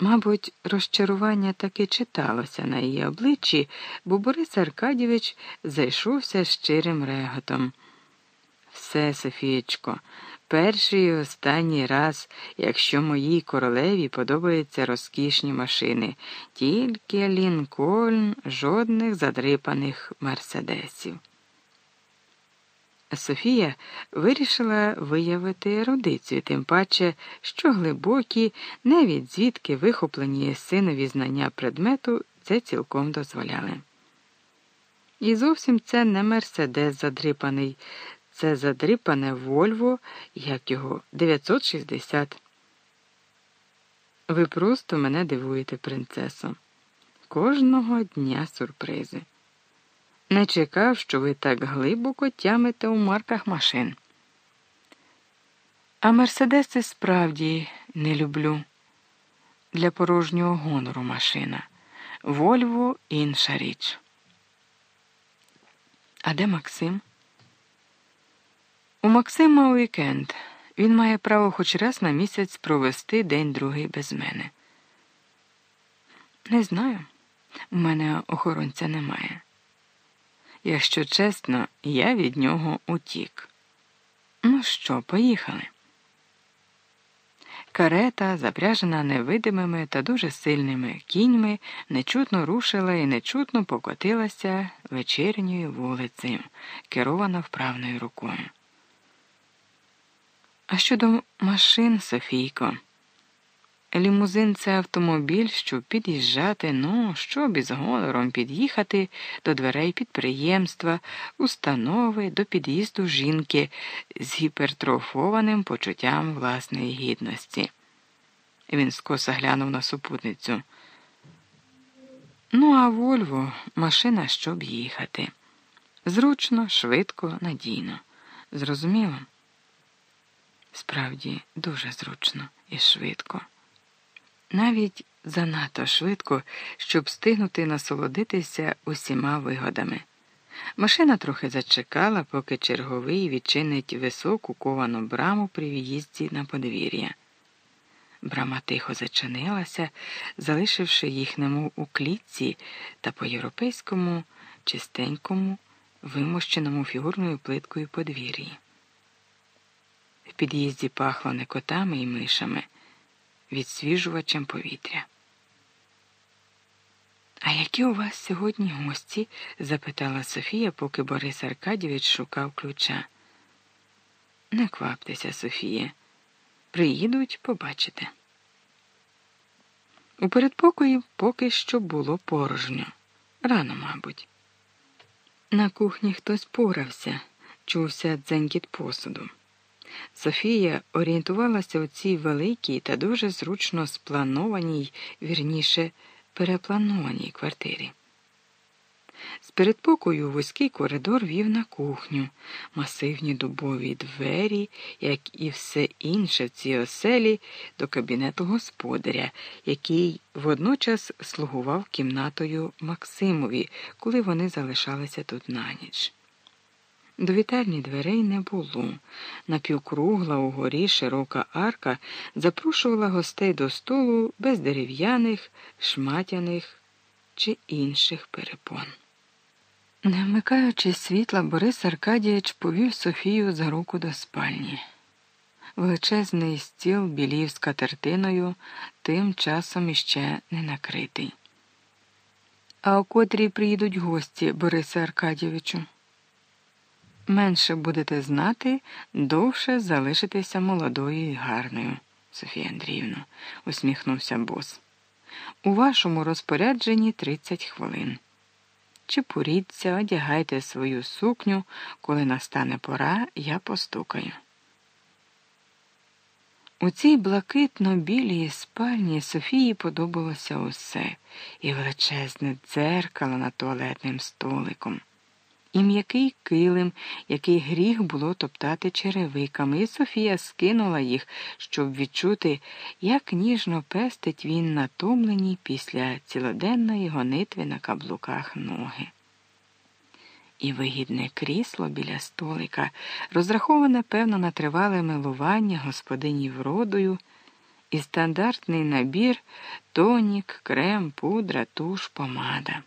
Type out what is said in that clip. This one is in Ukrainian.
Мабуть, розчарування таки читалося на її обличчі, бо Борис Аркадійович зайшовся щирим реготом. Все, Софієчко, перший і останній раз, якщо моїй королеві подобаються розкішні машини, тільки Лінкольн, жодних задрипаних мерседесів. Софія вирішила виявити ерудицію, тим паче, що глибокі, навіть звідки вихоплені синові знання предмету, це цілком дозволяли. І зовсім це не мерседес задрипаний, це задрипане Вольво, як його 960. Ви просто мене дивуєте, принцесо. Кожного дня сюрпризи. Не чекав, що ви так глибоко тямите у марках машин. А Мерседеси справді не люблю. Для порожнього гонору машина. Вольво інша річ. А де Максим? У Максима уікенд. Він має право хоч раз на місяць провести день другий без мене. Не знаю. У мене охоронця немає. Якщо чесно, я від нього утік. Ну що, поїхали? Карета, запряжена невидимими та дуже сильними кіньми, нечутно рушила і нечутно покотилася вечірньою вулицею, керована вправною рукою. А щодо машин, Софійко, лімузин це автомобіль, щоб під'їжджати, ну, щоб із гонором під'їхати до дверей підприємства, установи, до під'їзду жінки з гіпертрофованим почуттям власної гідності. Він скоса глянув на супутницю. Ну, а Вольво машина, щоб їхати. Зручно, швидко, надійно. Зрозуміло? Справді, дуже зручно і швидко навіть занадто швидко, щоб встигнути насолодитися усіма вигодами. Машина трохи зачекала, поки черговий відчинить високу ковану браму при в'їзді на подвір'я. Брама тихо зачинилася, залишивши їх немов у клітці та по європейському, чистенькому, вимощеному фігурною плиткою подвір'ї. В під'їзді пахло не котами і мишами відсвіжувачем повітря. А які у вас сьогодні гості? запитала Софія, поки Борис Аркадійович шукав ключа. Не кваптеся, Софія. Приїдуть, побачите. У передпокої поки що було порожньо. Рано, мабуть. На кухні хтось порався, чувся дзенькіт посуду. Софія орієнтувалася у цій великій та дуже зручно спланованій, вірніше, перепланованій квартирі. З передпокою вузький коридор вів на кухню, масивні дубові двері, як і все інше в цій оселі, до кабінету господаря, який водночас слугував кімнатою Максимові, коли вони залишалися тут на ніч. До вітальні дверей не було. Напівкругла угорі широка арка запрошувала гостей до столу без дерев'яних, шматяних чи інших перепон. Не вмикаючи світла, Борис Аркадійович повів Софію за руку до спальні. Величезний стіл білів з катертиною, тим часом іще не накритий. А о котрій приїдуть гості, Борисе Аркадійовичу? Менше будете знати, довше залишитеся молодою і гарною, Софія Андріївна, усміхнувся бос. У вашому розпорядженні 30 хвилин. Чепуріться, одягайте свою сукню, коли настане пора, я постукаю. У цій блакитно-білій спальні Софії подобалося усе і величезне дзеркало над туалетним столиком і м'який килим, який гріх було топтати черевиками, і Софія скинула їх, щоб відчути, як ніжно пестить він натомлені після цілоденної гонитви на каблуках ноги. І вигідне крісло біля столика, розраховане, певно, на тривале милування господині вродою. і стандартний набір тонік, крем, пудра, туш, помада.